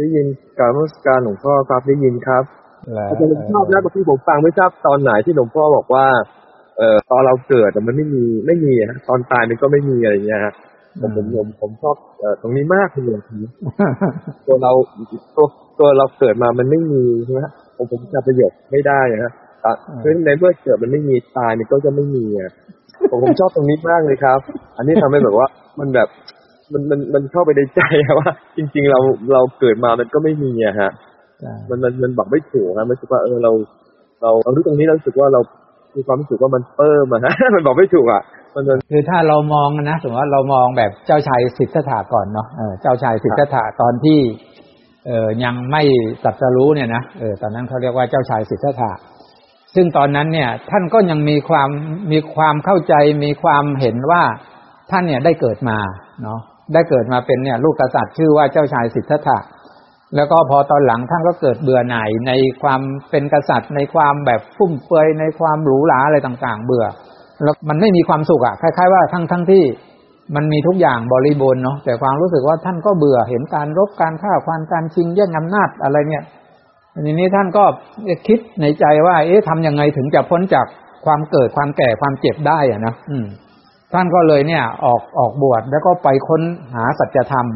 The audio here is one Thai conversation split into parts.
ได้ยินการรัชการหลวงพ่อครับได้ยินครับอาจารย์ชอบนะบางทีผมฟังไม่ทราบตอนไหนที่หลวงพ่อบอกว่า เอ่อตอนเราเกิดมันไม่มีไม่มีฮะตอนตายมันก็ไม่มีอะไรอย่างเงี้ยฮะผมผมผมผมชอบเอ่อตรงนี้มากเลยตัวเราตัวตัวเราเกิดมามันไม่มีใช่ไหมผมผมจะประโยชน์ไม่ได้นะฮะเพราะในเมื่อเกิดมันไม่มีตายมันก็จะไม่มีอะผมผมชอบตรงนี้มากเลยครับ อันนี้ทำให้แบบว่ามันแบบ มันมันมันเข้าไปในใจว่า จริง ๆ เราเราเกิดมามันก็ไม่มีอะฮะมันมันมันบอกไม่ถูกนะมันรู้สึกว่าเออเรา เราเรารู้ตรงนี้เราสึกว่าเรามีความรู้สึกว่ามันเปิ่มอะฮะมันบอกไม่ถูกอะมันคือถ้าเรามองนะสมมติว่าเรามองแบบเจ้าชายสิทธัตถะก่อนเนาะเจ้าชายสิทธัตถะตอนที่ เออยังไม่ตัดสรู้เนี่ยนะเออตอนนั้นเขาเรียกว่าเจ้าชายสิทธัตถะซึ่งตอนนั้นเนี่ย ท่านก็ยังมีความมีความเข้าใจมีความเห็นว่าท่านเนี่ยได้เกิดมาเนาะ ได้เกิดมาเป็นเนี่ยลูกกษัตริย์ชื่อว่าเจ้าชายสิทธัตถะแล้วก็พอตอนหลังท่านก็เกิดเบื่อหน่ายในความเป็นกษัตริย์ในความแบบฟุ่มเฟือยในความหรูหราอะไรต่างๆ เบื่อ แล้วมันไม่มีความสุขอะคล้ายๆว่าทั้งทั้งที่มันมีทุกอย่างบริบูรณ์เนาะแต่ความรู้สึกว่าท่านก็เบื่อเห็นการรบการฆ่าความการชิงแย่งอำนาจอะไรเนี่ยทีนี้ท่านก็คิดในใจว่า เอ๊ะทำยังไงถึงจะพ้นจากความเกิดความแก่ความเจ็บได้อะนะอืม ท่านก็เลยเนี่ยออกออกบวชแล้วก็ไปค้นหาสัจธรรม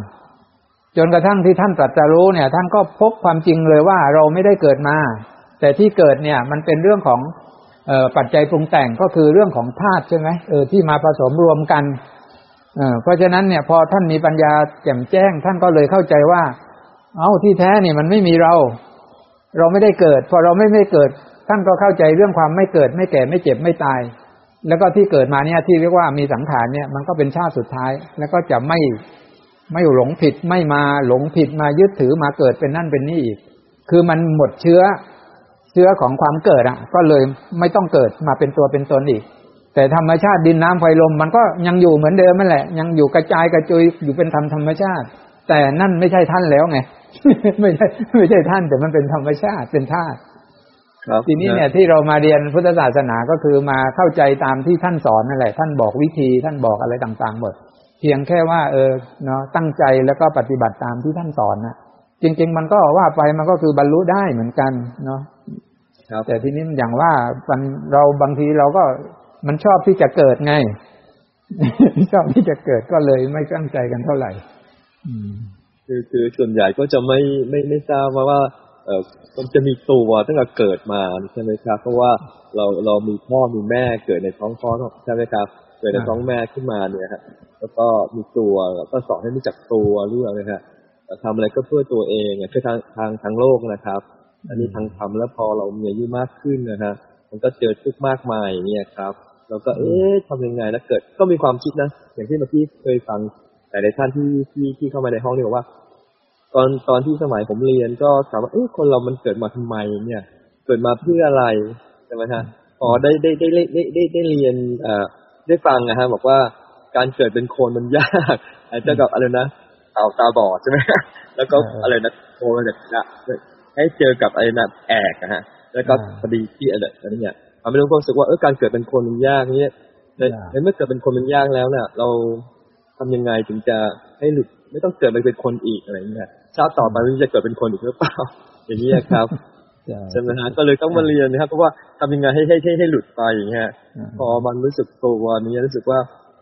จนกระทั่งที่ท่านตรัสรู้เนี่ย ท่านก็พบความจริงเลยว่าเราไม่ได้เกิดมา แต่ที่เกิดเนี่ยมันเป็นเรื่องของเออปัจจัยปรุงแต่งก็คือเรื่องของธาตุใช่ไหมเออที่มาผสมรวมกันเออเพราะฉะนั้นเนี่ยพอท่านมีปัญญาแจ่มแจ้ง ท่านก็เลยเข้าใจว่า เอาที่แท้เนี่ยมันไม่มีเรา เราไม่ได้เกิด พอเราไม่ไม่เกิด ท่านก็เข้าใจเรื่องความไม่เกิด ไม่แก่ไม่เจ็บไม่ตาย แล้วก็ที่เกิดมาเนี่ยที่เรียกว่ามีสังขารเนี่ยมันก็เป็นชาติสุดท้าย แล้วก็จะไม่ไม่หลงผิดไม่มาหลงผิดมายึดถือมาเกิดเป็นนั่นเป็นนี่อีก คือมันหมดเชื้อเชื้อของความเกิดอะ ก็เลยไม่ต้องเกิดมาเป็นตัวเป็นตนอีก แต่ธรรมชาติดินน้ำไฟลม มันก็ยังอยู่เหมือนเดิมนั่นแหละ ยังอยู่กระจายกระจุยอยู่เป็นธรรมธรรมชาติ แต่นั่นไม่ใช่ท่านแล้วไงไม่ใช่ไม่ใช่ท่านแต่มันเป็นธรรมชาติเป็นธาตุ ทีนี้เนี่ยที่เรามาเรียนพุทธศาสนาก็คือมาเข้าใจตามที่ท่านสอนนั่นแหละ ท่านบอกวิธีท่านบอกอะไรต่างๆหมด เพียงแค่ว่า เออเนาะตั้งใจแล้วก็ปฏิบัติตามที่ท่านสอนนะจริง ๆ มันก็ว่าไปมันก็คือบรรลุได้เหมือนกันเนาะแต่ทีนี้อย่างว่าเราบางทีเราก็มันชอบที่จะเกิดไง ชอบที่จะเกิดก็เลยไม่ตั้งใจกันเท่าไหร่คือคือส่วนใหญ่ก็จะไม่ไม่ไม่ทราบว่าว่า เออมันจะมีตัวตั้งแต่เกิดมาใช่ไหมครับ เพราะว่าเราเรามีพ่อมีแม่เกิดในท้องพ่อใช่ไหมครับ เกิดในท้องแม่ขึ้นมาเนี่ยครับแล้วก็มีตัวแล้วก็สอนให้รู้จักตัวเรื่องนะฮะทำอะไรก็เพื่อตัวเองคือทางทางทางโลกนะครับ อันนี้ทางธรรมแล้วพอเรามีอายุมากขึ้นนะฮะมันก็เจอทุกข์มากมายอย่างเงี้ยครับเราก็เอ๊ะทำยังไงแล้วเกิดก็มีความคิดนะอย่างที่เมื่อกี้เคยฟังแต่ในท่านที่ที่ที่เข้ามาในห้องนี่บอกว่า ตอนตอนที่สมัยผมเรียนก็ถามว่าเออคนเรามันเกิดมาทำไมเนี่ย เกิดมาเพื่ออะไรใช่ไหมฮะพอได้ได้ได้ได้ได้ได้เรียนเอ่อได้ฟังนะฮะบอกว่าการเกิดเป็นคนมันยากอาจจะกับอะไรนะตาตาบอดใช่ไหมแล้วก็อะไรนะโทรเนี่ยให้เจอกับอะไรนะแอกนะฮะ แล้วก็พอดีที่อะไรอะไรเนี่ยทำให้รู้ความรู้สึกว่าเออการเกิดเป็นคนมันยากเนี่ยในเมื่อเกิดเป็นคนมันยากแล้วเนี่ยเราทำยังไงถึงจะให้หลุดไม่ต้องเกิดไปเป็นคนอีกอะไรเงี้ย ชาติต่อไปมันจะเกิดเป็นคนอีกหรือเปล่าอย่างนี้ครับใช่ไหมฮะก็เลยต้องมาเรียนนะครับ เพราะว่าทำยังไงให้ให้ให้ให้หลุดไปอย่างเงี้ยพอมันรู้สึกตัวนี้รู้สึกว่า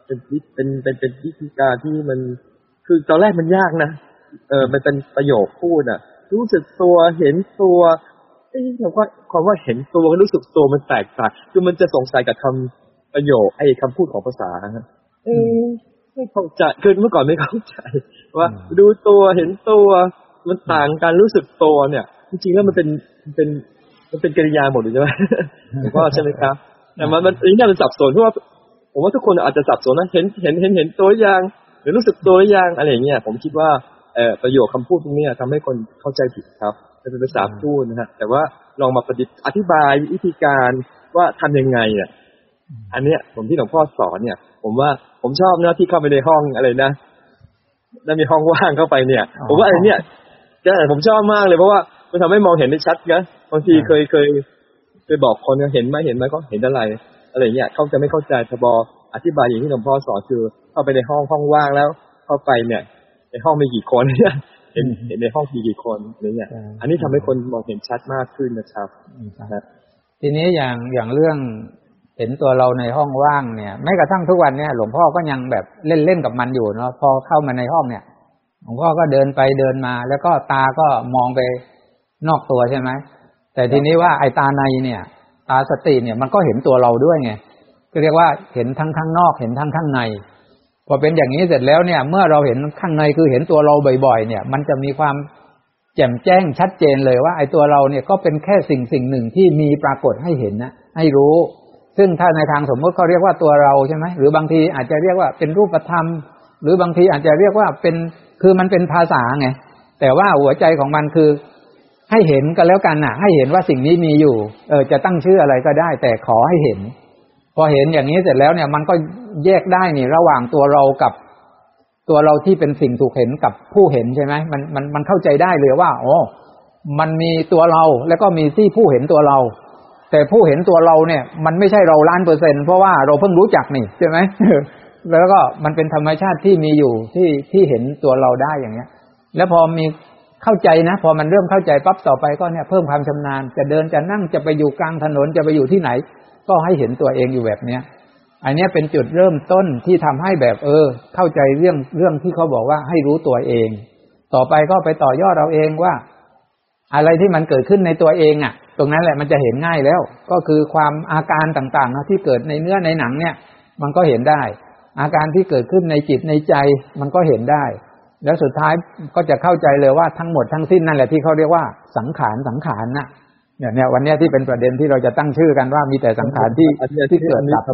เป็นเป็นเป็นเป็นวิธีการที่มัน คือตอนแรกมันยากนะเออมันเป็นประโยคพูดอะ รู้สึกตัวเห็นตัวไอ้คำว่าความว่าเห็นตัวรู้สึกตัวมันแตกต่างคือมันจะสงสัยกับคำประโยคไอ้คำพูดของภาษาเออ ไม่เข้าใจคือเมื่อก่อนไม่เข้าใจ ว่าดูตัวเห็นตัวมันต่างกันรู้สึกตัวเนี่ย จริงๆแล้วมันเป็นเป็นมันเป็นกิริยาหมดเลยใช่ไหมผมว่าใช่ไหมครับแต่มันมันนี่มันสับสนเพราะว่าผมว่าทุกคนอาจจะสับสนนะเห็นเห็นเห็นเห็นตัวอย่างหรือรู้สึกตัวอย่างอะไรอย่างเงี้ยผมคิดว่าเอ่อประโยคคำพูดตรงนี้ทำให้คนเข้าใจผิดครับเป็นภาษาพูดนะฮะแต่ว่าลองมาปฏิอธิบายวิธีการว่าทำยังไงเนี่ย อันเนี้ยผมที่หลวงพ่อสอนเนี่ย ผมว่าผมชอบนะที่เข้าไปในห้องอะไรนะแล้วมีห้องว่างเข้าไปเนี่ย ผมว่าไอ้นี่ก็ผมชอบมากเลยเพราะว่ามันทำให้มองเห็นได้ชัดนะบางทีเคยเคยเคยบอกคนเห็นไหมเห็นไหมก็เห็นอะไร อะไรเงี้ยเขาจะไม่เข้าใจทบออธิบายอย่างที่หลวงพ่อสอนคือเข้าไปในห้องห้องว่างแล้ว เข้าไปเนี่ย ในห้องมีกี่คนเนี่ยเห็นอืมเห็นในห้องมีกี่คนอะไรเงี้ยใช่อันนี้ทำให้คนมองเห็นชัดมากขึ้นนะครับอืมครับนะทีนี้อย่างอย่างเรื่อง เห็นตัวเราในห้องว่างเนี่ยแม้กระทั่งทุกวันเนี่ย หลวงพ่อก็ยังแบบเล่นเล่นกับมันอยู่เนาะพอเข้ามาในห้องเนี่ย หลวงพ่อก็เดินไปเดินมา แล้วก็ตาก็มองไปนอกตัวใช่ไหมแต่ทีนี้ว่าไอ้ตาในเนี่ย ตาสติเนี่ยมันก็เห็นตัวเราด้วยไงก็เรียกว่าเห็นทั้งข้างนอกเห็นทั้งข้างใน พอเป็นอย่างนี้เสร็จแล้วเนี่ย เมื่อเราเห็นข้างในคือเห็นตัวเราบ่อย ๆ เนี่ย มันจะมีความแจ่มแจ้งชัดเจนเลยว่า ไอ้ตัวเราเนี่ยก็เป็นแค่สิ่งสิ่งหนึ่งที่มีปรากฏให้เห็นนะให้รู้ ซึ่งถ้าในทางสมมติเขาเรียกว่าตัวเราใช่ไหมหรือบางทีอาจจะเรียกว่าเป็นรูปธรรม หรือบางทีอาจจะเรียกว่าเป็นคือมันเป็นภาษาไงแต่ว่าหัวใจของมันคือให้เห็นก็แล้วกันน่ะให้เห็นว่าสิ่งนี้มีอยู่ เออจะตั้งชื่ออะไรก็ได้ แต่ขอให้เห็น พอเห็นอย่างนี้เสร็จแล้วเนี่ย มันก็แยกได้นี่ ระหว่างตัวเรากับตัวเราที่เป็นสิ่งถูกเห็นกับผู้เห็นใช่ไหมมันมันมันเข้าใจได้เลยว่า โอ้มันมีตัวเราแล้วก็มีที่ผู้เห็นตัวเรา แต่ผู้เห็นตัวเราเนี่ย มันไม่ใช่เราล้านเปอร์เซ็นเพราะว่าเราเพิ่งรู้จักนี่ใช่ไหมแล้วก็มันเป็นธรรมชาติที่มีอยู่ที่ที่เห็นตัวเราได้อย่างเงี้ย แล้วพอมีเข้าใจนะ พอมันเริ่มเข้าใจปั๊บต่อไปก็เนี่ยเพิ่มความชำนาญจะเดินจะนั่งจะไปอยู่กลางถนนจะไปอยู่ที่ไหน ก็ให้เห็นตัวเองอยู่แบบเนี้ยอันนี้เป็นจุดเริ่มต้นที่ทำให้แบบเออ เข้าใจเรื่องเรื่องที่เขาบอกว่าให้รู้ตัวเอง ต่อไปก็ไปต่อยอดเราเองว่า อะไรที่มันเกิดขึ้นในตัวเองอะ ตรงนั้นแหละมันจะเห็นง่ายแล้ว ก็คือความอาการต่างๆนะที่เกิดในเนื้อในหนังเนี่ย มันก็เห็นได้ อาการที่เกิดขึ้นในจิตในใจมันก็เห็นได้ แล้วสุดท้ายก็จะเข้าใจเลยว่าทั้งหมดทั้งสิ้นนั่นแหละที่เขาเรียกว่าสังขารสังขารน่ะเนี่ยเนี่ยวันนี้ที่เป็นประเด็นที่เราจะตั้งชื่อกันว่ามีแต่สังขารที่ที่เกิดดับ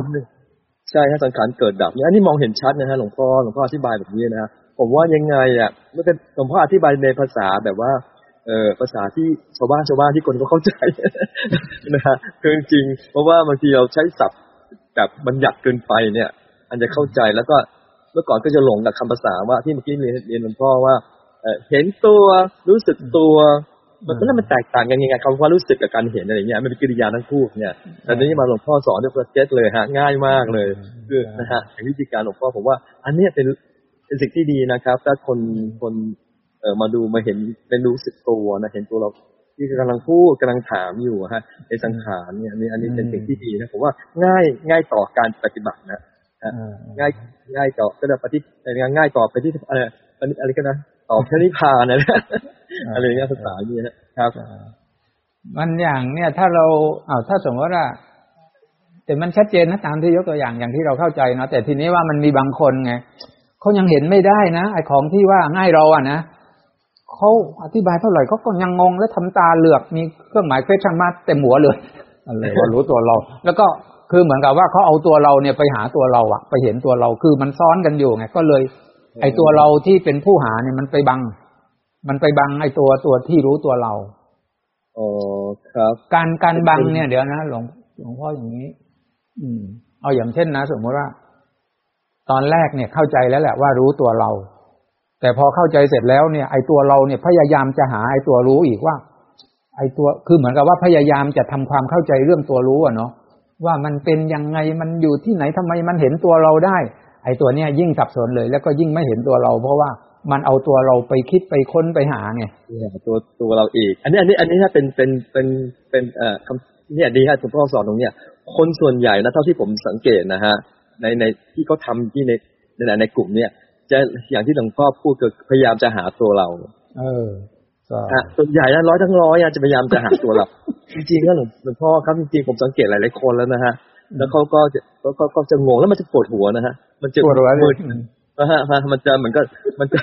ใช่ฮะสังขารเกิดดับเนี่ยอันนี้มองเห็นชัดนะฮะหลวงพ่อหลวงพ่ออธิบายแบบนี้นะฮะผมว่ายังไงอะเมื่อกี้หลวงพ่ออธิบายในภาษาแบบว่า เออภาษาที่ชาวบ้านชาวบ้านที่คนเขาเข้าใจนะฮะคือจริง เพราะว่าบางทีเราใช้ศัพท์แบบบัญญัติเกินไปเนี่ย อันจะเข้าใจแล้วก็เมื่อก่อนก็จะหลงกับคำภาษาว่าที่เมื่อกี้เรียนเรียนหลวงพ่อว่าเห็นตัวรู้สึกตัว มันก็นั่นมันแตกต่างกันยังไงคำว่ารู้สึกกับการเห็นอะไรเงี้ยมันเป็นกิริยาทั้งคู่เนี่ยแต่ทีนี้มาหลวงพ่อสอนด้วยประเจ็ดเลยฮะง่ายมากเลยคือนะฮะวิธีการหลวงพ่อผมว่า อันเนี้ยเป็นเป็นสิ่งที่ดีนะครับ ถ้าคนคน เอ่อมาดูมาเห็นเป็นรู้สึกตัวนะเห็นตัวเราที่กำลังพูดกำลังถามอยู่ฮะในสังขารเนี่ยอันนี้อันนี้เป็นสิ่งที่ดีนะผมว่าง่ายง่ายต่อการปฏิบัตินะเออง่ายง่ายต่อก็จะปฏิง่ายต่อไปที่อะไรอะไรอะไรกันนะต่อพระนิพพานนะอะไรเงี้ยภาษาอย่างเงี้ยนะครับ มันอย่างเนี่ยถ้าเราเอาวถ้าสมมติว่าแต่มันชัดเจนนะตามที่ยกตัวอย่างอย่างที่เราเข้าใจเนาะแต่ทีนี้ว่ามันมีบางคนไงเขายังเห็นไม่ได้นะไอ้ของที่ว่าง่ายเราอะนะ เขาอธิบายเท่าไหร่เขาก็ยังงงและทำตาเหลือกมีเครื่องหมายเฟชั่นมาเต็มหัวเลยอะไรว่ารู้ตัวเรา แล้วก็คือเหมือนกับว่าเขาเอาตัวเราเนี่ยไปหาตัวเราอะไปเห็นตัวเราคือมันซ้อนกันอยู่ไงก็เลย ไอ้ตัวเราที่เป็นผู้หาเนี่ยมันไปบัง มันไปบังไอ้ตัวตัวที่รู้ตัวเราอ๋อครับ การการบังเนี่ยเดี๋ยวนะหลวงหลวงพ่ออย่างนี้ อืม เอาอย่างเช่นนะ สมมติว่า ตอนแรกเนี่ยเข้าใจแล้วแหละว่ารู้ตัวเรา แต่พอเข้าใจเสร็จแล้วเนี่ยไอ้ตัวเราเนี่ยพยายามจะหาไอ้ตัวรู้อีกว่า ไอ้ตัวคือเหมือนกับว่าพยายามจะทำความเข้าใจเรื่องตัวรู้อะเนาะว่ามันเป็นยังไงมันอยู่ที่ไหนทำไมมันเห็นตัวเราได้ ไอ้ตัวเนี้ยยิ่งสับสนเลย แล้วก็ยิ่งไม่เห็นตัวเรา เพราะว่ามันเอาตัวเราไปคิดไปค้นไปหาไงตัวตัวเราเองอันนี้อันนี้อันนี้ถ้าเป็นเป็นเป็นเป็นเอ่อคำเนี่ยดีฮะคุณพ่อสอนตรงเนี้ยคนส่วนใหญ่นะเท่าที่ผมสังเกตนะฮะในในที่เขาทำที่ในในในกลุ่มเนี่ย จะอย่างที่หลวงพ่อพูดคือพยายามจะหาตัวเรา เออก็ฮะส่วนใหญ่นะร้อยทั้งร้อยอะจะพยายามจะหาตัวเรา จริงๆก็หลวงหลวงพ่อครับจริงๆผมสังเกตหลายๆคนแล้วนะฮะ แล้วเขาก็จะก็ก็ก็จะงงแล้วมันจะปวดหัวนะฮะ มันจะปวดหัวเลมึยนนะฮะมันจะเหมือนก็มันจะ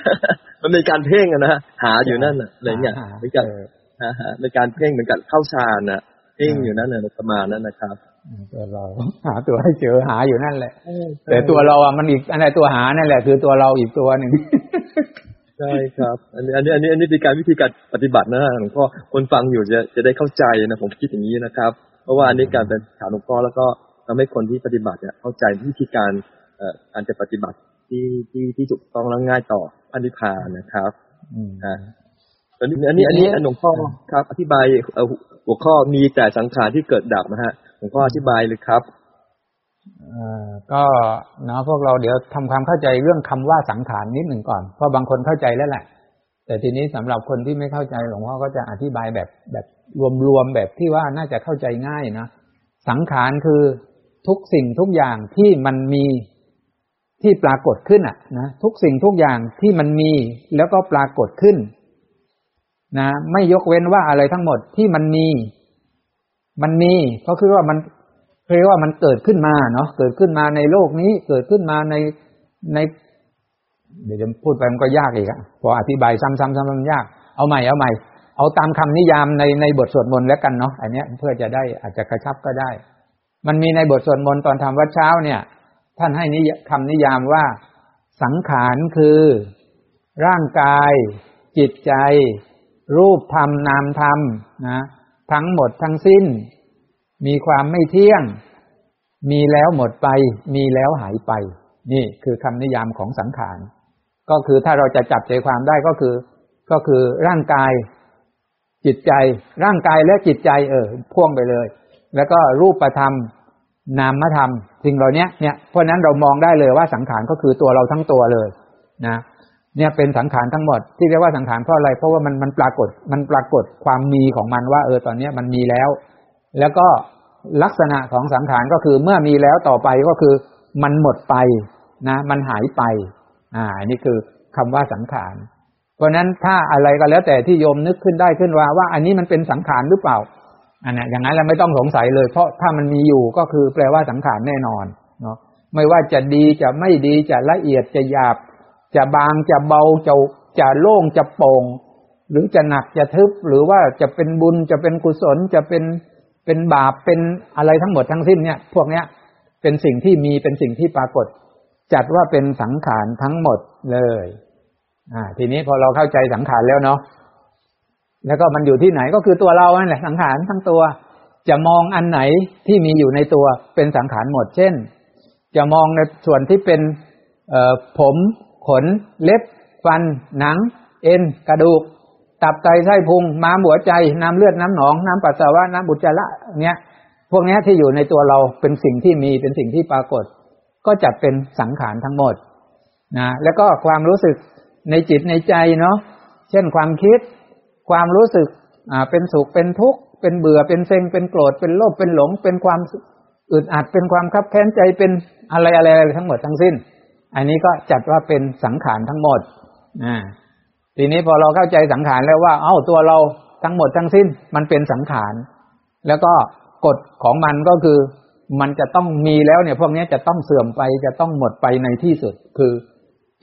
มันเป็นการเพ่งอะนะฮะหาอยู่นั่นน่ะอะไรเงี้ยหาเหมือนกับเออฮะฮะเป็นการเพ่งเหมือนกับเข้าฌานน่ะเพ่งอยู่นั่นน่ะประมาณนั้นนะครับ ตัวเราหาตัวให้เจอหาอยู่นั่นแหละแต่ตัวเราอะมันอีกอันไหนตัวหานั่นแหละ คือตัวเราอีกตัวหนึ่งใช่ครับ อันนี้อันนี้อันนี้อันนี้เป็นการวิธีการปฏิบัตินะฮะหลวงพ่อคนฟังอยู่จะจะได้เข้าใจนะผมคิดอย่างนี้นะครับ เพราะว่าอันนี้การเป็นถามหลวงพ่อแล้วก็ทำให้คนที่ปฏิบัติเนี่ยเข้าใจวิธีการเอ่อการจะปฏิบัติที่ที่ที่ถูกต้องและง่ายต่อพันิพพานนะครับอืมอ่าอันนี้อันนี้อันนี้หลวงพ่อครับ อธิบายเอ่อหัวข้อมีแต่สังขารที่เกิดดับนะฮะ หลวงพ่ออธิบายเลยครับอ่อก็เนาะพวกเราเดี๋ยวทำความเข้าใจเรื่องคำว่าสังขารนิดหนึ่งก่อนเพราะบางคนเข้าใจแล้วแหละ แต่ทีนี้สำหรับคนที่ไม่เข้าใจหลวงพ่อก็จะอธิบายแบบแบบรวมๆแบบที่ว่าน่าจะเข้าใจง่ายนะสังขารคือทุกสิ่งทุกอย่างที่มันมีที่ปรากฏขึ้นอะนะทุกสิ่งทุกอย่างที่มันมีแล้วก็ปรากฏขึ้น นะ ไม่ยกเว้นว่าอะไรทั้งหมดที่มันมี มันมีก็คือว่ามันเรียกว่ามันเกิดขึ้นมาเนาะเกิดขึ้นมาในโลกนี้เกิดขึ้นมาในใน เดี๋ยวจะพูดไปมันก็ยากอีกอะพออธิบายซ้ำๆๆมันยากเอาใหม่เอาใหม่ เอาตามคำนิยามในในบทสวดมนต์แล้วกันเนาะอันนี้เพื่อจะได้อาจจะกระชับก็ได้ มันมีในบทสวดมนต์ตอนทำวัดเช้าเนี่ย ท่านให้นิยคำนิยามว่าสังขารคือ ร่างกาย จิตใจ รูปธรรมนามธรรมนะ ทั้งหมดทั้งสิ้น มีความไม่เที่ยง มีแล้วหมดไป มีแล้วหายไป นี่คือคำนิยามของสังขาร ก็คือถ้าเราจะจับใจความได้ก็คือ ก็คือร่างกาย จิตใจ ร่างกายและจิตใจ เออ พ่วงไปเลย แล้วก็รูปธรรม นามธรรมสิ่งเหล่านี้เนี่ยเพราะนั้นเรามองได้เลยว่าสังขารก็คือตัวเราทั้งตัวเลย นะ เนี่ยเป็นสังขารทั้งหมดที่เรียกว่าสังขารเพราะอะไร เพราะว่ามันมันปรากฏมันปรากฏความมีของมันว่า เออตอนนี้มันมีแล้ว แล้วก็ลักษณะของสังขารก็คือเมื่อมีแล้วต่อไปก็คือ มันหมดไปนะ มันหายไป อ่านี่คือคำว่าสังขาร เพราะนั้นถ้าอะไรก็แล้วแต่ที่โยมนึกขึ้นได้ขึ้นว่าว่าอันนี้มันเป็นสังขารหรือเปล่าอันนี้อย่างนั้นเราไม่ต้องสงสัยเลย เพราะถ้ามันมีอยู่ก็คือแปลว่าสังขารแน่นอนเนาะไม่ว่าจะดีจะไม่ดีจะละเอียดจะหยาบ จะบางจะเบาจะจะโล่งจะโปร่ง หรือจะหนักจะทึบ หรือว่าจะเป็นบุญจะเป็นกุศลจะเป็นเป็นบาปเป็นอะไรทั้งหมดทั้งสิ้นเนี่ยพวกเนี้ยเป็นสิ่งที่มีเป็นสิ่งที่ปรากฏ จัดว่าเป็นสังขารทั้งหมดเลยอ่าทีนี้พอเราเข้าใจสังขารแล้วเนาะแล้วก็มันอยู่ที่ไหนก็คือตัวเรานั่นแหละสังขารทั้งตัว จะมองอันไหนที่มีอยู่ในตัวเป็นสังขารหมด เช่น จะมองในส่วนที่เป็นเอ่อผม ขน เล็บ ฟัน หนัง เอ็น กระดูก ตับไตไส้พุง ม้ามหัวใจ น้ำเลือดน้ำหนอง น้ำปัสสาวะ น้ำบุจจาระเนี้ยพวกนี้ที่อยู่ในตัวเราเป็นสิ่งที่มีเป็นสิ่งที่ปรากฏ ก็จัดเป็นสังขารทั้งหมดนะแล้วก็ความรู้สึกในจิตในใจเนาะเช่นความคิด ความรู้สึกอ่าเป็นสุขเป็นทุกข์เป็นเบื่อเป็นเซ็งเป็นโกรธเป็นโลภเป็นหลง เป็นความอึดอัดเป็นความคับแค้นใจเป็นอะไรอะไรอะไรทั้งหมดทั้งสิ้น อันนี้ก็จัดว่าเป็นสังขารทั้งหมดอ่าทีนี้พอเราเข้าใจสังขารแล้วว่า เอ้าตัวเราทั้งหมดทั้งสิ้นมันเป็นสังขาร แล้วก็กฎของมันก็คือ มันจะต้องมีแล้วเนี่ย พวกนี้จะต้องเสื่อมไปจะต้องหมดไปในที่สุด คือ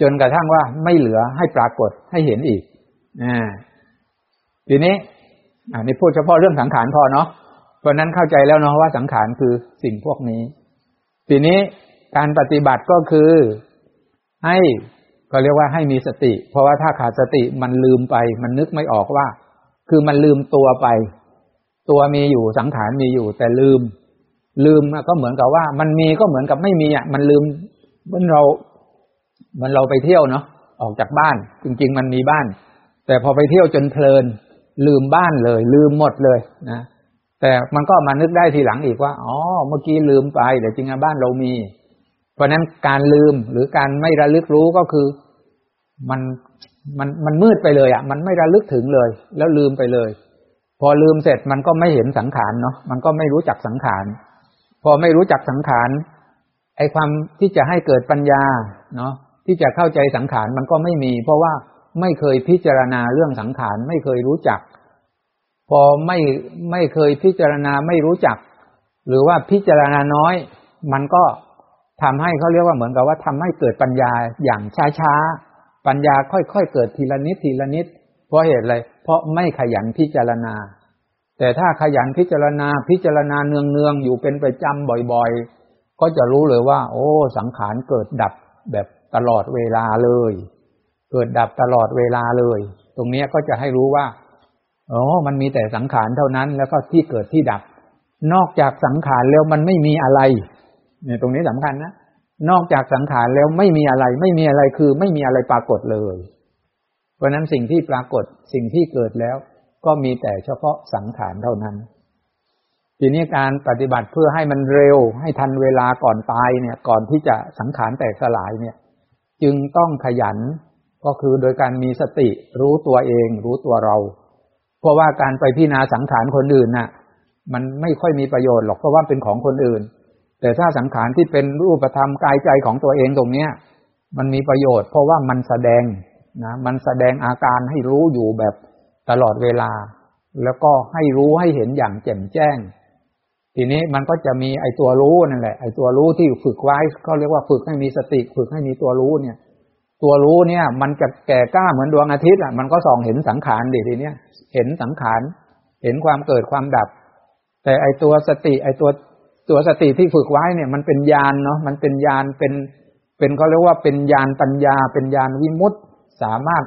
จนกระทั่งว่าไม่เหลือให้ปรากฏให้เห็นอีกอ่าทีนี้อันนี้พูดเฉพาะเรื่องสังขารพอเนาะเพราะนั้นเข้าใจแล้วเนาะว่าสังขารคือสิ่งพวกนี้ ทีนี้การปฏิบัติก็คือ ให้ก็เรียกว่าให้มีสติ เพราะว่าถ้าขาดสติมันลืมไป มันนึกไม่ออกว่า คือมันลืมตัวไป ตัวมีอยู่สังขารมีอยู่ แต่ลืม ลืมก็เหมือนกับว่า มันมีก็เหมือนกับไม่มีอะมันลืมเหมือนเราเหมือนเราไปเที่ยวเนาะออกจากบ้าน จริง ๆ มันมีบ้าน แต่พอไปเที่ยวจนเพลิน ลืมบ้านเลย ลืมหมดเลยนะแต่มันก็มานึกได้ทีหลังอีกว่า อ๋อ เมื่อกี้ลืมไปแต่จริงๆบ้านเรามี เพราะนั้นการลืมหรือการไม่ระลึกรู้ก็คือมันมันมันมืดไปเลยอะ มันไม่ระลึกถึงเลย แล้วลืมไปเลย พอลืมเสร็จมันก็ไม่เห็นสังขารเนาะมันก็ไม่รู้จักสังขาร พอไม่รู้จักสังขารไอความที่จะให้เกิดปัญญาเนาะที่จะเข้าใจสังขารมันก็ไม่มี เพราะว่าไม่เคยพิจารณาเรื่องสังขารไม่เคยรู้จัก พอไม่ไม่เคยพิจารณาไม่รู้จัก หรือว่าพิจารณาน้อย มันก็ ทำให้เขาเรียกว่าเหมือนกับว่าทำให้เกิดปัญญาอย่างช้าๆ ปัญญาค่อยๆเกิดทีละนิดทีละนิด เพราะเหตุอะไร เพราะไม่ขยันพิจารณา แต่ถ้าขยันพิจารณาพิจารณาเนืองๆอยู่เป็นประจำบ่อยๆ ก็จะรู้เลยว่า โอ้ สังขารเกิดดับแบบตลอดเวลาเลย เกิดดับตลอดเวลาเลย ตรงนี้ก็จะให้รู้ว่าอ๋อมันมีแต่สังขารเท่านั้น แล้วก็ที่เกิดที่ดับ นอกจากสังขารแล้วมันไม่มีอะไร เนี่ยตรงนี้สำคัญนะนอกจากสังขารแล้วไม่มีอะไร ไม่มีอะไรคือไม่มีอะไรปรากฏเลย เพราะนั้นสิ่งที่ปรากฏสิ่งที่เกิดแล้ว ก็มีแต่เฉพาะสังขารเท่านั้น ทีนี้การปฏิบัติเพื่อให้มันเร็ว ให้ทันเวลาก่อนตายเนี่ย ก่อนที่จะสังขารแตกสลายเนี่ย จึงต้องขยันก็คือโดยการมีสติรู้ตัวเอง รู้ตัวเรา เพราะว่าการไปพิจารณาสังขารคนอื่นน่ะ มันไม่ค่อยมีประโยชน์หรอกเพราะว่าเป็นของคนอื่น แต่ถ้าสังขารที่เป็นรูปธรรมกายใจของตัวเองตรงเนี้ย มันมีประโยชน์ เพราะว่ามันแสดงนะมันแสดงอาการให้รู้อยู่แบบตลอดเวลา แล้วก็ให้รู้ให้เห็นอย่างแจ่มแจ้ง ทีนี้มันก็จะมีไอตัวรู้นั่นแหละไอตัวรู้ที่ฝึกไว้เขาเรียกว่าฝึกให้มีสติฝึกให้มีตัวรู้เนี่ย ตัวรู้เนี่ย มันจะแก่กล้าเหมือนดวงอาทิตย์อะมันก็ส่องเห็นสังขารดิทีเนี้ยเห็นสังขารเห็นความเกิดความดับ แต่ไอตัวสติไอตัว ตัวสติที่ฝึกไว้เนี่ย มันเป็นญาณเนาะมันเป็นญาณเป็น เป็นเขาเรียกว่าเป็นญาณปัญญา เป็นญาณวิมุตติสามารถ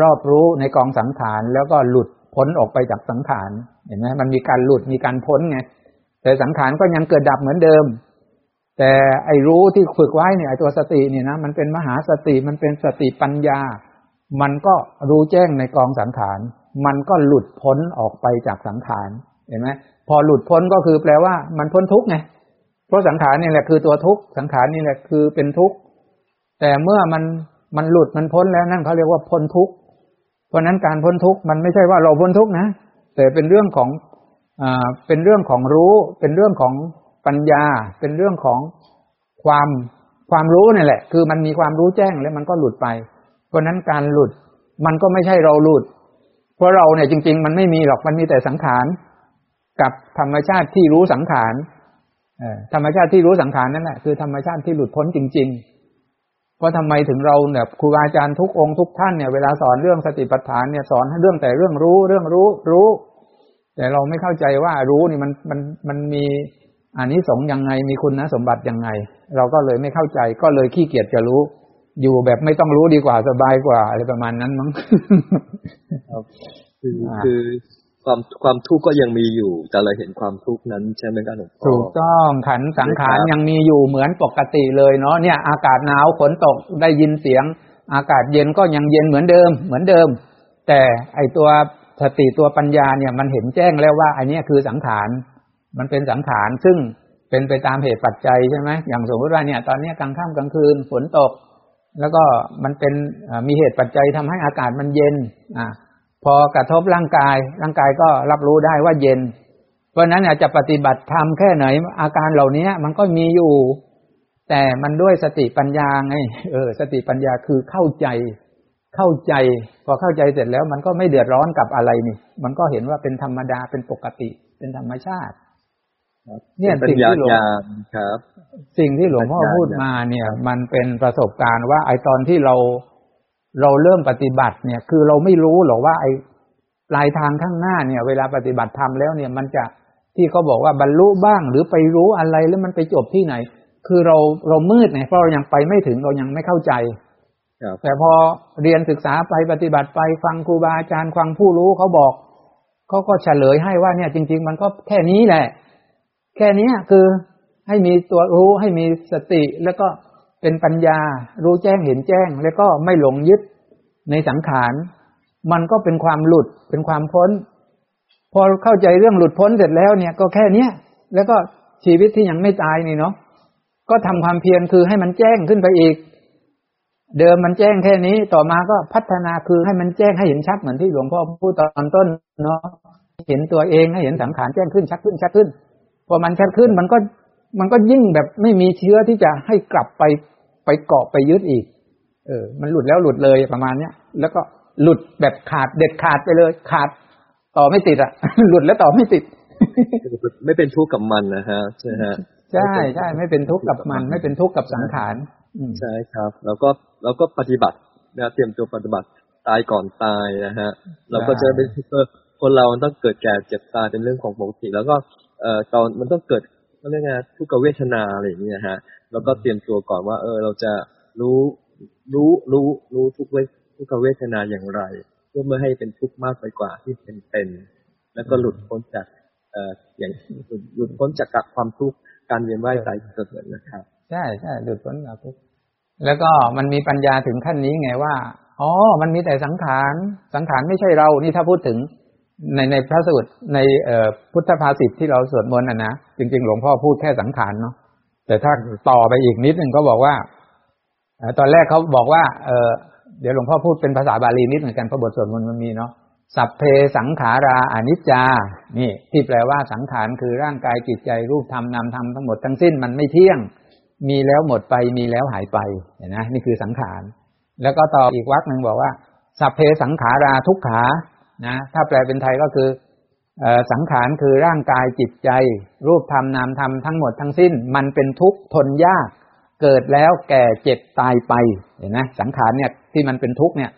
รอบรู้ในกองสังขารแล้วก็หลุดพ้นออกไปจากสังขารเห็นไหมมันมีการหลุดมีการพ้นไงแต่สังขารก็ยังเกิดดับเหมือนเดิม แต่ไอ้รู้ที่ฝึกไว้เนี่ยไอ้ตัวสติเนี่ยนะมันเป็นมหาสติมันเป็นสติปัญญา มันก็รู้แจ้งในกองสังขาร มันก็หลุดพ้นออกไปจากสังขารเห็นไหม อหลุดพ้นก็คือแปลว่ามันพ้นทุกข์ไงเพราะสังขารนี่แหละคือตัวทุกข์สังขารนี่แหละคือเป็นทุกข์แต่เมื่อมันมันหลุดมันพ้นแล้วนั่นเขาเรียกว่าพ้นทุกข์เพราะนั้นการพ้นทุกข์มันไม่ใช่ว่าเราพ้นทุกข์นะแต่เป็นเรื่องของอ่าเป็นเรื่องของรู้ เป็นเรื่องของปัญญา เป็นเรื่องของความความรู้นี่แหละ คือมันมีความรู้แจ้งแล้วมันก็หลุดไป เพราะนั้นการหลุดมันก็ไม่ใช่เราหลุด เพราะเราเนี่ยจริง ๆ มันไม่มีหรอกมันมีแต่สังขาร กับธรรมชาติที่รู้สังขารธรรมชาติที่รู้สังขารนั่นแหละคือธรรมชาติที่หลุดพ้นจริงๆว่าะทำไมถึงเราเนี่ยครูบาอาจารย์ทุกองค์ทุกท่านเนี่ยเวลาสอนเรื่องสติปัฏฐานเนี่ยสอนให้เรื่องแต่เรื่องรู้เรื่องรู้รู้ แต่เราไม่เข้าใจว่ารู้นี่มันมันมันมีอันนี้สงยังไงมีคุณนะสมบัติยังไง เราก็เลยไม่เข้าใจก็เลยขี้เกียจจะรู้ อยู่แบบไม่ต้องรู้ดีกว่าสบายกว่าอะไรประมาณนั้นมั้งคือคือ ความความทุกข์ก็ยังมีอยู่ แต่เราเห็นความทุกข์นั้นใช่ไหมครับหลวงพ่อถูกต้องขันสังขารยังมีอยู่เหมือนปกติเลยเนาะเนี่ย อากาศหนาวฝนตกได้ยินเสียง อากาศเย็นก็ยังเย็นเหมือนเดิม เหมือนเดิม แต่ไอตัวสติตัวปัญญาเนี่ยมันเห็นแจ้งแล้วว่าอันนี้คือสังขารมันเป็นสังขารซึ่งเป็นไปตามเหตุปัจจัยใช่ไหมอย่างสมมติว่าเนี่ย ตอนนี้กลางค่ำกลางคืนฝนตก แล้วก็มันเป็นมีเหตุปัจจัยทำให้อากาศมันเย็น อ่า พอกระทบร่างกาย ร่างกายก็รับรู้ได้ว่าเย็น เพราะนั้นอาจจะปฏิบัติทำแค่ไหน อาการเหล่านี้มันก็มีอยู่ แต่มันด้วยสติปัญญาไงเออ สติปัญญาคือเข้าใจ เข้าใจ พอเข้าใจเสร็จแล้ว มันก็ไม่เดือดร้อนกับอะไรนี่ มันก็เห็นว่าเป็นธรรมดาเป็นปกติ เป็นธรรมชาติเนี่ยสิ่งที่หลวงครับ สิ่งที่หลวงพ่อพูดมาเนี่ย มันเป็นประสบการณ์ว่าไอตอนที่เรา เราเริ่มปฏิบัติเนี่ย คือเราไม่รู้หรอกว่าไอ้ปลายทางข้างหน้าเนี่ย เวลาปฏิบัติธรรมแล้วเนี่ย มันจะที่เขาบอกว่าบรรลุบ้างหรือไปรู้อะไรแล้วมันไปจบที่ไหน คือเราเรามืดไงเพราะเรายังไปไม่ถึงเรายังไม่เข้าใจแต่พอเรียนศึกษาไปปฏิบัติไปฟังครูบาอาจารย์ฟังผู้รู้เขาบอกเขาก็เฉลยให้ว่าเนี่ยจริง ๆ มันก็แค่นี้แหละ แค่นี้คือให้มีตัวรู้ให้มีสติแล้วก็ เป็นปัญญา รู้แจ้งเห็นแจ้ง แล้วก็ไม่หลงยึดในสังขาร มันก็เป็นความหลุดเป็นความพ้น พอเข้าใจเรื่องหลุดพ้นเสร็จแล้วเนี่ยก็แค่เนี้ยแล้วก็ชีวิตที่ยังไม่ตายนี่เนาะก็ทำความเพียรคือให้มันแจ้งขึ้นไปอีก เดิมมันแจ้งแค่นี้ ต่อมาก็พัฒนาคือให้มันแจ้งให้เห็นชัดเหมือนที่หลวงพ่อพูดตอนต้นเนาะเห็นตัวเองให้เห็นสังขารแจ้งขึ้นชัดขึ้นชัดขึ้นพอมันชัดขึ้นมันก็ มันก็ยิ่งแบบไม่มีเชื้อที่จะให้กลับไปไปเกาะไปยึดอีก เออ มันหลุดแล้วหลุดเลยประมาณเนี้ยแล้วก็หลุดแบบขาดเด็ดขาดไปเลย ขาดต่อไม่ติดอะ หลุดแล้วต่อไม่ติด ไม่เป็นทุกข์กับมันนะฮะใช่ฮะใช่ใช่ไม่เป็นทุกข์กับมัน ไม่เป็นทุกข์กับสังขารใช่ครับ แล้วก็แล้วก็ปฏิบัตินะเตรียมตัวปฏิบัติตายก่อนตายนะฮะเราก็จะเป็นคนเราต้องเกิดแก่เจ็บตายเป็นเรื่องของปกติแล้วก็เอ่อตอนมันต้องเกิด ก็เรียกไงทุกขเวทนาอะไรอย่างเงี้ยฮะ แล้วก็เตรียมตัวก่อนว่า เออ เราจะรู้รู้รู้รู้ทุกเวทุกขเวทนาอย่างไร เพื่อไม่ให้เป็นทุกข์มากไปกว่าที่เป็นเป็น แล้วก็หลุดพ้นจากเอ่ออย่างหลุดพ้นจากความทุกข์การเวียนว่ายตายเกิดนะครับ ใช่ใช่หลุดพ้นจากทุกข์แล้วก็มันมีปัญญาถึงขั้นนี้ไงว่าอ๋อ มันมีแต่สังขาร สังขารไม่ใช่เรา นี่ถ้าพูดถึง ในในพระสูตรในเอพุทธภาษิตที่เราสวดมนต์อะนะจริง ๆ หลวงพ่อพูดแค่สังขารเนาะแต่ถ้าต่อไปอีกนิดหนึ่งก็บอกว่าตอนแรกเขาบอกว่าเออเดี๋ยวหลวงพ่อพูดเป็นภาษาบาลีนิดเหมือนกันพระบทสวดมนต์มันมีเนาะสัพเพสังขาราอนิจจา นี่ที่แปลว่าสังขารคือร่างกายจิตใจรูปธรรมนามธรรมทั้งหมดทั้งสิ้นมันไม่เที่ยง มีแล้วหมดไปมีแล้วหายไปเห็นไหมนี่คือสังขาร แล้วก็ต่ออีกวรรคหนึ่งบอกว่า สัพเพสังขาราทุกขา นะถ้าแปลเป็นไทยก็คือสังขารคือร่างกายจิตใจ รูปธรรมนามธรรมทั้งหมดทั้งสิ้น มันเป็นทุกข์ทนยาก เกิดแล้วแก่เจ็บตายไปเห็นไหมสังขารเนี่ยที่มันเป็นทุกข์เนี่ย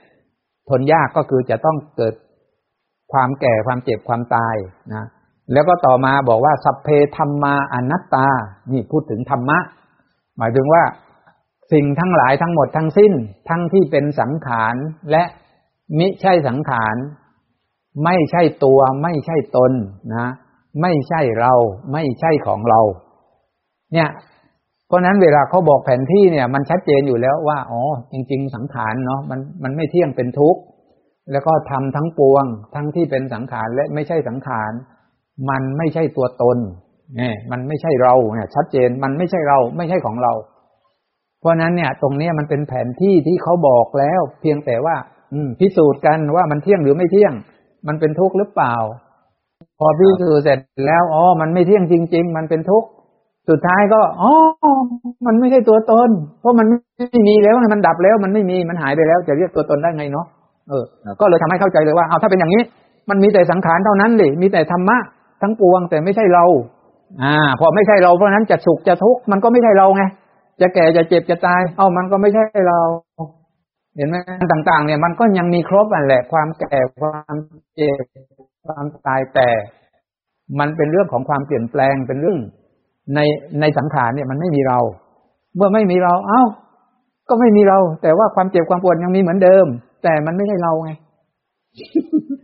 ทนยากก็คือจะต้องเกิดความแก่ความเจ็บความตายนะแล้วก็ต่อมาบอกว่าสัพเพธรรมาอนัตตา นี่พูดถึงธรรมะ หมายถึงว่าสิ่งทั้งหลายทั้งหมดทั้งสิ้น ทั้งที่เป็นสังขารและมิใช่สังขาร ไม่ใช่ตัวไม่ใช่ตนนะ ไม่ใช่เราไม่ใช่ของเรา เนี่ย เพราะนั้นเวลาเขาบอกแผนที่เนี่ย มันชัดเจนอยู่แล้วว่าอ๋อจริง ๆ สังขารเนาะมันมันไม่เที่ยงเป็นทุกข์แล้วก็ทำทั้งปวง ทั้งที่เป็นสังขารและไม่ใช่สังขาร มันไม่ใช่ตัวตนเนี่ยมันไม่ใช่เราเนี่ย ชัดเจนมันไม่ใช่เราไม่ใช่ของเรา เพราะนั้นเนี่ย ตรงนี้มันเป็นแผนที่ที่เขาบอกแล้ว เพียงแต่ว่า อืพิสูจน์กันว่ามันเที่ยงหรือไม่เที่ยง มันเป็นทุกข์หรือเปล่า พอพิสูจน์เสร็จแล้วอ๋อมันไม่เที่ยงจริง ๆ มันเป็นทุกข์สุดท้ายก็อ๋อมันไม่ใช่ตัวตน เพราะมันไม่มีแล้วมันดับแล้ว มันไม่มีมันหายไปแล้ว จะเรียกตัวตนได้ไงเนาะเออ ก็เลยทำให้เข้าใจเลยว่าเอาถ้าเป็นอย่างนี้ มันมีแต่สังขารเท่านั้นเลยมีแต่ธรรมะทั้งปวงแต่ไม่ใช่เรา อ่า พอไม่ใช่เราเพราะนั้นจะสุขจะทุกข์มันก็ไม่ใช่เราไงจะแก่จะเจ็บจะตาย เอ้ามันก็ไม่ใช่เรา เห็นไหมต่าง ๆ เนี่ยมันก็ยังมีครบอันแหละ ความแก่ความเจ็บความตายแต่ มันเป็นเรื่องของความเปลี่ยนแปลงเป็นเรื่องในในสังขารเนี่ยมันไม่มีเรา เมื่อไม่มีเรา เอ้า ก็ไม่มีเรา แต่ว่าความเจ็บความปวดยังมีเหมือนเดิม แต่มันไม่ใช่เราไง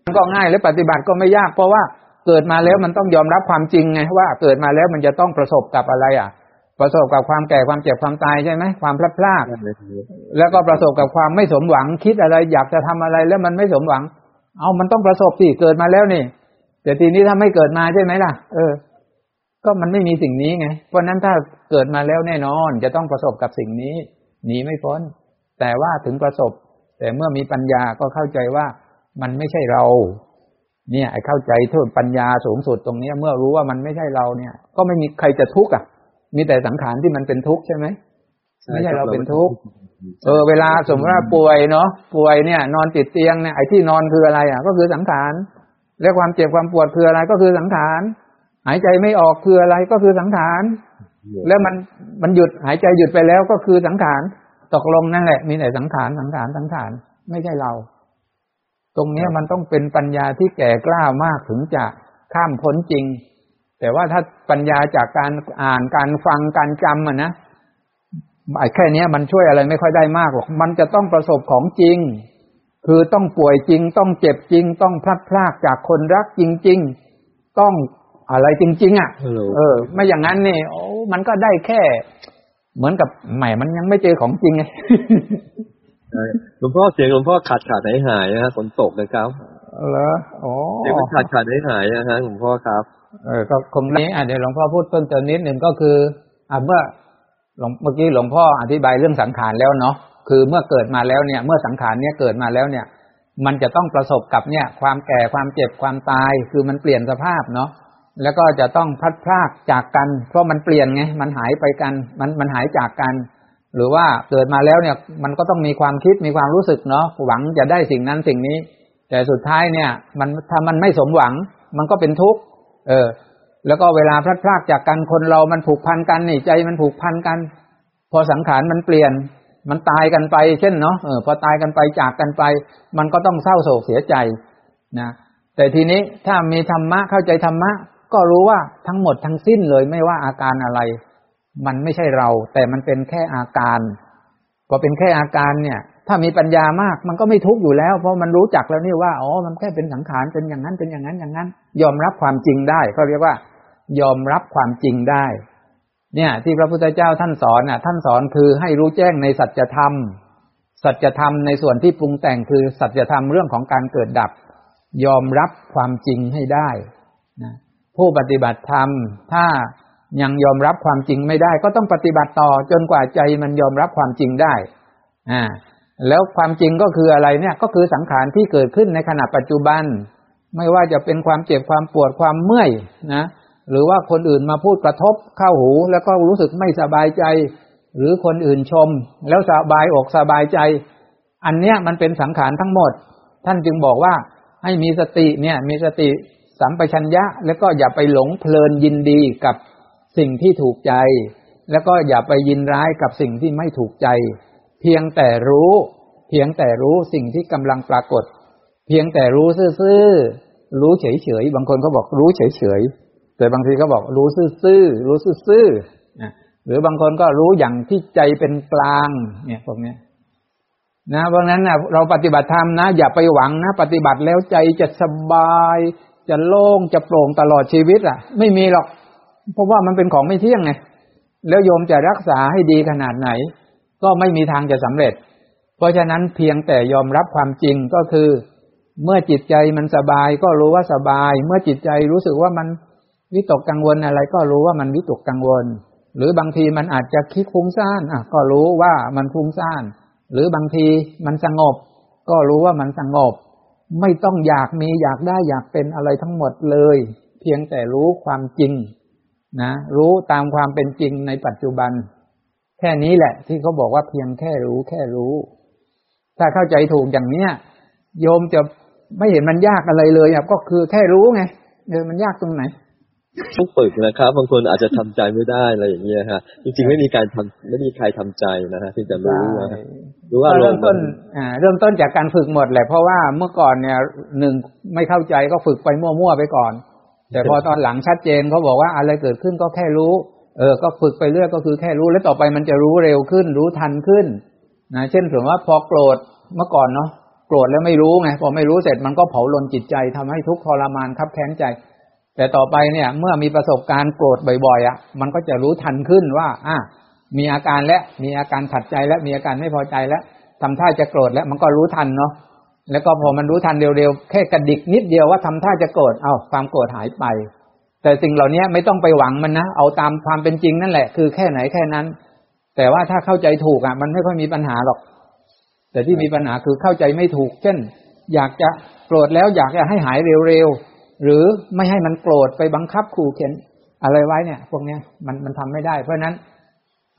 มันก็ง่ายและปฏิบัติก็ไม่ยาก เพราะว่าเกิดมาแล้วมันต้องยอมรับความจริงไงว่าเกิดมาแล้วมันจะต้องประสบกับอะไรอะ ประสบกับความแก่ความเจ็บความตายใช่ไหมความพลาดพลาดแล้วก็ประสบกับความไม่สมหวัง คิดอะไรอยากจะทำอะไรแล้วมันไม่สมหวัง เอามันต้องประสบสิเกิดมาแล้วนี่ แต่ทีนี้ถ้าไม่เกิดมาใช่ไหมล่ะ เออ ก็มันไม่มีสิ่งนี้ไง เพราะนั้นถ้าเกิดมาแล้วแน่นอนจะต้องประสบกับสิ่งนี้หนีไม่พ้น แต่ว่าถึงประสบ แต่เมื่อมีปัญญาก็เข้าใจว่ามันไม่ใช่เรา เนี่ยไอ้เข้าใจทุนปัญญาสูงสุดตรงนี้เมื่อรู้ว่ามันไม่ใช่เราเนี่ย ก็ไม่มีใครจะทุกข์อะ มีแต่สังขารที่มันเป็นทุกข์ใช่ไหมไม่ใช่เราเป็นทุกข์เออเวลาสมมติว่าป่วยเนาะป่วยเนี่ย นอนติดเตียงเนี่ยไอ้ที่นอนคืออะไรอะ ก็คือสังขารและความเจ็บความปวดคืออะไรก็คือสังขารหายใจไม่ออกคืออะไรก็คือสังขารแล้วมันมันหยุดหายใจหยุดไปแล้วก็คือสังขารตกลงนั่นแหละ มีแต่สังขารสังขารสังขารไม่ใช่เรา ตรงเนี้ยมันต้องเป็นปัญญาที่แก่กล้ามากถึงจะข้ามพ้นจริง แต่ว่าถ้าปัญญาจากการอ่านการฟังการจำอะนะไอ้แค่นี้มันช่วยอะไรไม่ค่อยได้มากหรอก มันจะต้องประสบของจริง คือต้องป่วยจริง ต้องเจ็บจริง ต้องพลัดพรากจากคนรักจริง ๆ ต้องอะไรจริง ๆ อะ เออ ไม่อย่างนั้นนี่โอ้มันก็ได้แค่ เหมือนกับใหม่มันยังไม่เจอของจริงไงหลวงพ่อเสียงหลวงพ่อขาดขาดหายหายนะฮะฝนตกนะครับเหรอโอ้เสียงมันขาดขาดหายหายนะฮะหลวงพ่อครับ เออก็คงนี้อะเดี๋ยวหลวงพ่อพูดเพิ่มเติมนิดหนึ่งก็คืออะเมื่อหลวงเมื่อกี้หลวงพ่ออธิบายเรื่องสังขารแล้วเนาะคือเมื่อเกิดมาแล้วเนี่ย เมื่อสังขารเนี่ยเกิดมาแล้วเนี่ย มันจะต้องประสบกับเนี่ย ความแก่ความเจ็บความตาย คือมันเปลี่ยนสภาพเนาะแล้วก็จะต้องพัดพลากจากกัน เพราะมันเปลี่ยนไงมันหายไปกัน มันมันหายจากกัน หรือว่าเกิดมาแล้วเนี่ย มันก็ต้องมีความคิดมีความรู้สึกเนาะหวังจะได้สิ่งนั้นสิ่งนี้ แต่สุดท้ายเนี่ย มันถ้ามันไม่สมหวัง มันก็เป็นทุกข์ เออ แล้วก็เวลาพลัดพรากจากกันคนเรามันผูกพันกันนี่ใจมันผูกพันกัน พอสังขารมันเปลี่ยน มันตายกันไป เช่นเนาะเออพอตายกันไปจากกันไป มันก็ต้องเศร้าโศกเสียใจนะแต่ทีนี้ถ้ามีธรรมะเข้าใจธรรมะ ก็รู้ว่าทั้งหมดทั้งสิ้นเลยไม่ว่าอาการอะไร มันไม่ใช่เรา แต่มันเป็นแค่อาการพอเป็นแค่อาการเนี่ย ถ้ามีปัญญามากมันก็ไม่ทุกข์อยู่แล้ว เพราะมันรู้จักแล้วนี่ว่าอ๋อมันแค่เป็นสังขารเป็นอย่างนั้นเป็นอย่างนั้นอย่างนั้น ยอมรับความจริงได้เขาเรียกว่า ยอมรับความจริงได้ เนี่ย ที่พระพุทธเจ้าท่านสอนน่ะ ท่านสอนคือให้รู้แจ้งในสัจธรรม สัจธรรมในส่วนที่ปรุงแต่งคือสัจธรรมเรื่องของการเกิดดับ ยอมรับความจริงให้ได้นะผู้ปฏิบัติธรรมถ้ายังยอมรับความจริงไม่ได้ ก็ต้องปฏิบัติต่อจนกว่าใจมันยอมรับความจริงได้ อ่า แล้วความจริงก็คืออะไรเนี่ยก็คือสังขารที่เกิดขึ้นในขณะปัจจุบัน ไม่ว่าจะเป็นความเจ็บความปวดความเมื่อยนะหรือว่าคนอื่นมาพูดกระทบเข้าหู แล้วก็รู้สึกไม่สบายใจ หรือคนอื่นชม แล้วสบายอกสบายใจ อันเนี้ยมันเป็นสังขารทั้งหมด ท่านจึงบอกว่าให้มีสติเนี่ยมีสติสัมปชัญญะ แล้วก็อย่าไปหลงเพลินยินดีกับสิ่งที่ถูกใจ แล้วก็อย่าไปยินร้ายกับสิ่งที่ไม่ถูกใจ เพียงแต่รู้ เพียงแต่รู้สิ่งที่กำลังปรากฏ เพียงแต่รู้ซื่อๆรู้เฉยๆบางคนก็บอกรู้เฉยๆแต่บางทีก็บอกรู้ซื่อๆรู้ซื่อๆหรือบางคนก็รู้อย่างที่ใจเป็นกลาง เนี่ยพวกนี้นะเพราะนั้นนะเราปฏิบัติธรรมนะ อย่าไปหวังนะปฏิบัติแล้วใจจะสบาย จะโล่งจะโปร่งตลอดชีวิตอะ ไม่มีหรอก เพราะว่ามันเป็นของไม่เที่ยงไงแล้วโยมจะรักษาให้ดีขนาดไหน ก็ไม่มีทางจะสำเร็จ เพราะฉะนั้นเพียงแต่ยอมรับความจริงก็คือ เมื่อจิตใจมันสบายก็รู้ว่าสบาย เมื่อจิตใจรู้สึกว่ามันวิตกกังวลอะไร ก็รู้ว่ามันวิตกกังวล หรือบางทีมันอาจจะคิดฟุ้งซ่านอะ ก็รู้ว่ามันฟุ้งซ่าน หรือบางทีมันสงบ ก็รู้ว่ามันสงบ ไม่ต้องอยากมีอยากได้อยากเป็นอะไรทั้งหมดเลย เพียงแต่รู้ความจริงนะรู้ตามความเป็นจริงในปัจจุบัน แค่นี้แหละ ที่เขาบอกว่าเพียงแค่รู้แค่รู้ ถ้าเข้าใจถูกอย่างเนี้ยโยมจะไม่เห็นมันยากอะไรเลยอะก็คือแค่รู้ไงเออมันยากตรงไหนต้องฝึกนะครับบางคนอาจจะทำใจไม่ได้อะไรอย่างเงี้ยฮะจริงๆไม่มีการทำไม่มีใครทำใจนะฮะที่จะรู้นะฮะรู้ว่าก็เริ่มต้นลมอ่าเริ่มต้นจากการฝึกหมดแหละเพราะว่าเมื่อก่อนเนี่ยหนึ่งไม่เข้าใจก็ฝึกไปมั่วๆไปก่อน แต่พอตอนหลังชัดเจนเขาบอกว่าอะไรเกิดขึ้นก็แค่รู้ เออ ก็ฝึกไปเรื่อยก็คือแค่รู้แล้วต่อไปมันจะรู้เร็วขึ้น รู้ทันขึ้นนะเช่นสมมติว่าพอโกรธเมื่อก่อนเนาะโกรธแล้วไม่รู้ไงพอไม่รู้เสร็จมันก็เผาลนจิตใจทำให้ทุกข์ทรมานคับแค้นใจ แต่ต่อไปเนี่ย เมื่อมีประสบการณ์โกรธบ่อยๆอะ มันก็จะรู้ทันขึ้นว่า อะมีอาการและมีอาการขัดใจและมีอาการไม่พอใจแล้วทำท่าจะโกรธแล้วมันก็รู้ทันเนาะแล้วก็พอมันรู้ทันเร็วๆแค่กระดิกนิดเดียวว่าทำท่าจะโกรธเอ้าความโกรธหายไป แต่สิ่งเหล่านี้ไม่ต้องไปหวังมันนะ เอาตามความเป็นจริงนั่นแหละ คือแค่ไหนแค่นั้น แต่ว่าถ้าเข้าใจถูกอะ มันไม่ค่อยมีปัญหาหรอก แต่ที่มีปัญหาคือเข้าใจไม่ถูก เช่น อยากจะโกรธแล้วอยากจะให้หายเร็วๆ หรือไม่ให้มันโกรธไปบังคับขู่เข็นอะไรไว้เนี่ย พวกเนี้ยมันมันทำไม่ได้ เพราะฉะนั้น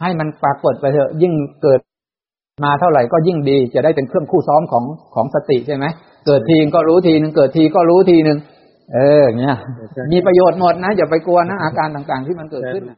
ให้มันปรากฏไปเถอะยิ่งเกิดมาเท่าไหร่ก็ยิ่งดี จะได้เป็นเครื่องคู่ซ้อมของของสติใช่ไหมเกิดทีก็รู้ทีหนึ่งเกิดทีก็รู้ทีหนึ่ง เอออย่างเงี้ยมีประโยชน์หมดนะ อย่าไปกลัวนะอาการต่างๆที่มันเกิดขึ้นน่ะ